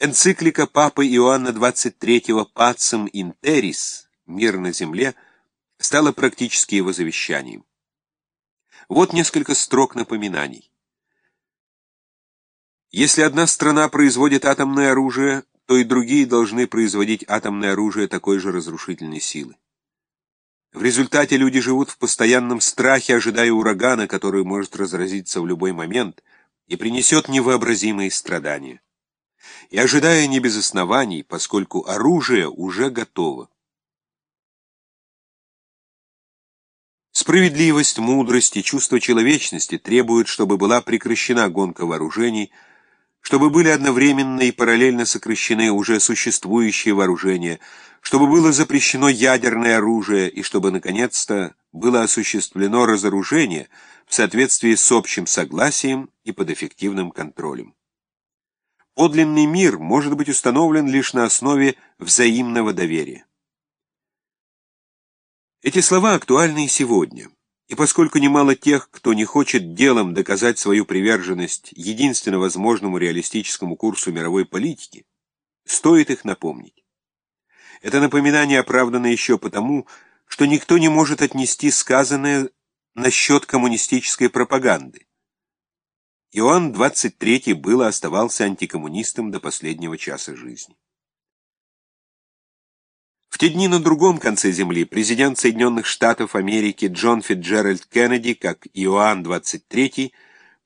Энциклика Папы Иоанна XXIII «Пацем Интерис» «Мир на земле» стала практически его завещанием. Вот несколько строк напоминаний. Если одна страна производит атомное оружие, то и другие должны производить атомное оружие такой же разрушительной силы. В результате люди живут в постоянном страхе, ожидая урагана, который может разразиться в любой момент и принесет невообразимые страдания. И ожидая не без оснований, поскольку оружие уже готово. Справедливость, мудрость и чувство человечности требуют, чтобы была прекращена гонка вооружений, чтобы были одновременно и параллельно сокращены уже существующие вооружения, чтобы было запрещено ядерное оружие и чтобы, наконец-то, было осуществлено разоружение в соответствии с общим согласием и под эффективным контролем. Подлинный мир может быть установлен лишь на основе взаимного доверия. Эти слова актуальны и сегодня. И поскольку немало тех, кто не хочет делом доказать свою приверженность единственно возможному реалистическому курсу мировой политики, стоит их напомнить. Это напоминание оправдано еще потому, что никто не может отнести сказанное насчет коммунистической пропаганды. Иоанн 23 был и оставался антикоммунистом до последнего часа жизни. В те дни на другом конце земли президент Соединенных Штатов Америки Джон Фитджеральд Кеннеди, как Иоанн XXIII,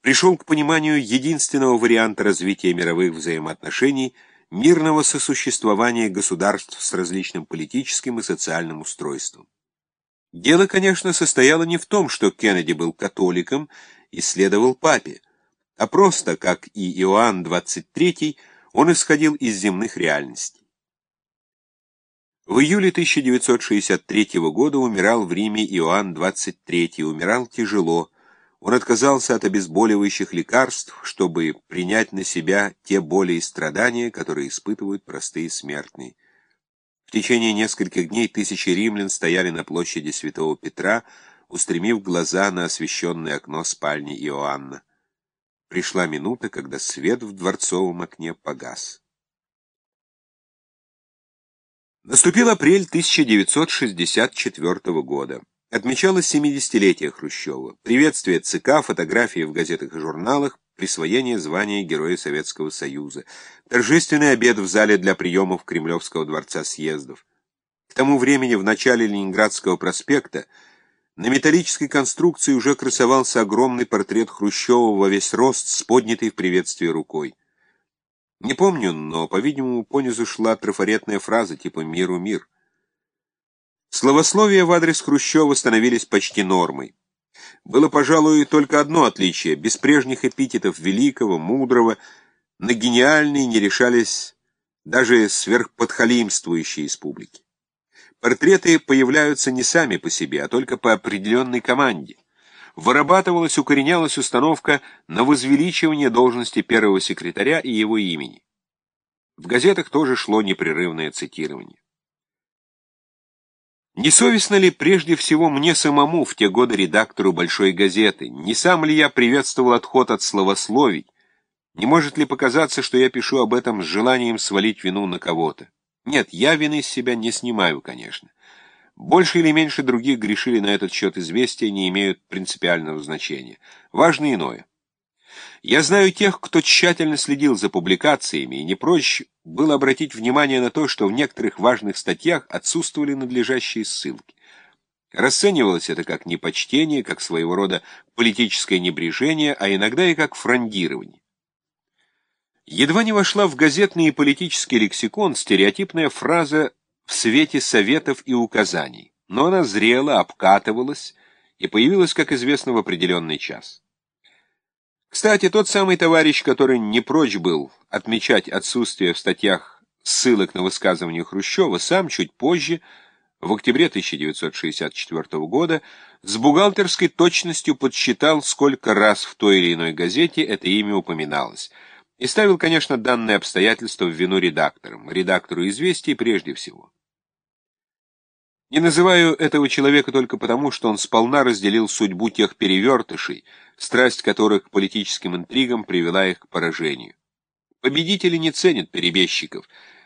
пришел к пониманию единственного варианта развития мировых взаимоотношений – мирного сосуществования государств с различным политическим и социальным устройством. Дело, конечно, состояло не в том, что Кеннеди был католиком и следовал папе, а просто, как и Иоанн XXIII, он исходил из земных реальностей. В июле 1963 года умирал в Риме Иоанн XXIII, умирал тяжело. Он отказался от обезболивающих лекарств, чтобы принять на себя те боли и страдания, которые испытывают простые смертные. В течение нескольких дней тысячи римлян стояли на площади Святого Петра, устремив глаза на освещенное окно спальни Иоанна. Пришла минута, когда свет в дворцовом окне погас. Наступил апрель 1964 года. Отмечалось 70-летие Хрущева. Приветствие ЦК, фотографии в газетах и журналах, присвоение звания Героя Советского Союза, торжественный обед в зале для приемов Кремлевского дворца съездов. К тому времени в начале Ленинградского проспекта на металлической конструкции уже красовался огромный портрет Хрущева во весь рост с поднятой в приветствии рукой. Не помню, но, по-видимому, понизу шла трафаретная фраза типа «миру мир». Словословия в адрес Хрущева становились почти нормой. Было, пожалуй, только одно отличие. Без прежних эпитетов великого, мудрого, на гениальные не решались даже сверхподхалимствующие из публики. Портреты появляются не сами по себе, а только по определенной команде вырабатывалась, укоренялась установка на возвеличивание должности первого секретаря и его имени. В газетах тоже шло непрерывное цитирование. Не совестно ли прежде всего мне самому в те годы редактору «Большой газеты»? Не сам ли я приветствовал отход от словословий? Не может ли показаться, что я пишу об этом с желанием свалить вину на кого-то? Нет, я вины с себя не снимаю, конечно. Больше или меньше других грешили на этот счет известия, не имеют принципиального значения. Важно иное. Я знаю тех, кто тщательно следил за публикациями, и не прочь было обратить внимание на то, что в некоторых важных статьях отсутствовали надлежащие ссылки. Расценивалось это как непочтение, как своего рода политическое небрежение, а иногда и как фрондирование. Едва не вошла в газетный и политический лексикон стереотипная фраза в свете советов и указаний, но она зрела, обкатывалась и появилась, как известно, в определенный час. Кстати, тот самый товарищ, который не прочь был отмечать отсутствие в статьях ссылок на высказывания Хрущева, сам чуть позже, в октябре 1964 года, с бухгалтерской точностью подсчитал, сколько раз в той или иной газете это имя упоминалось — и ставил, конечно, данное обстоятельство в вину редакторам, редактору «Известий» прежде всего. Не называю этого человека только потому, что он сполна разделил судьбу тех перевертышей, страсть которых к политическим интригам привела их к поражению. Победители не ценят перебежчиков.